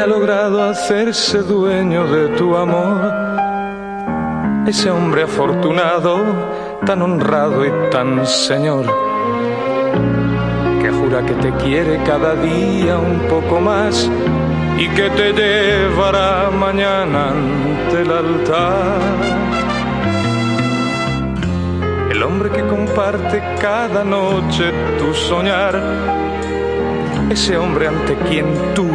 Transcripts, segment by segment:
ha logrado hacerse dueño de tu amor. Ese hombre afortunado, tan honrado y tan señor, que jura que te quiere cada día un poco más y que te llevará mañana ante el altar. El hombre que comparte cada noche tu soñar, ese hombre ante quien tú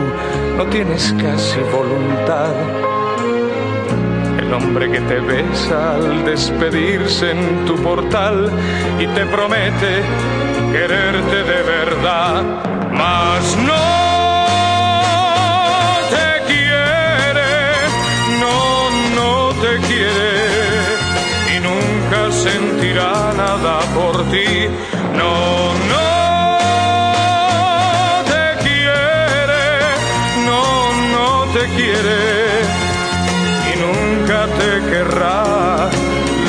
no tienes casi voluntad. El hombre que te besa al despedirse en tu portal y te promete quererte de verdad, mas no sentirá nada por ti. No, no quiere y nunca te querrá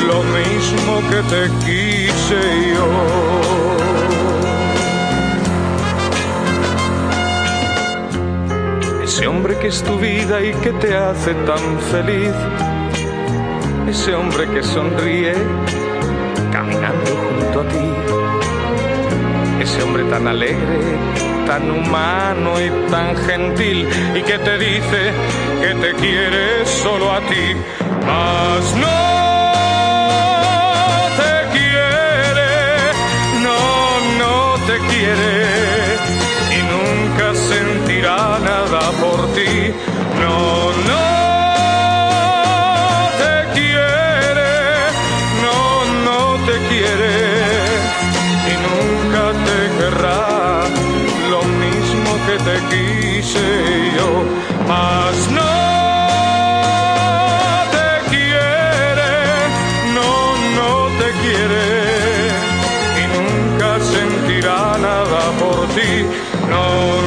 lo mismo que te quise yo. Ese hombre que es tu vida y que te hace tan feliz ese hombre que sonríe caminando junto a ti. Ese hombre tan alegre, tan humano y tan gentil y que te dice que te quiere solo a ti. Mas no te quiere, no, no te quiere y nunca sentirá nada por ti. No, no. quiere y nunca te te quise yo, mas no. te quiere y nunca sentirá nada por ti. No,